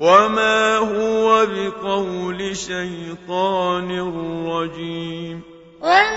وما هو بقول شيطان رجيم وما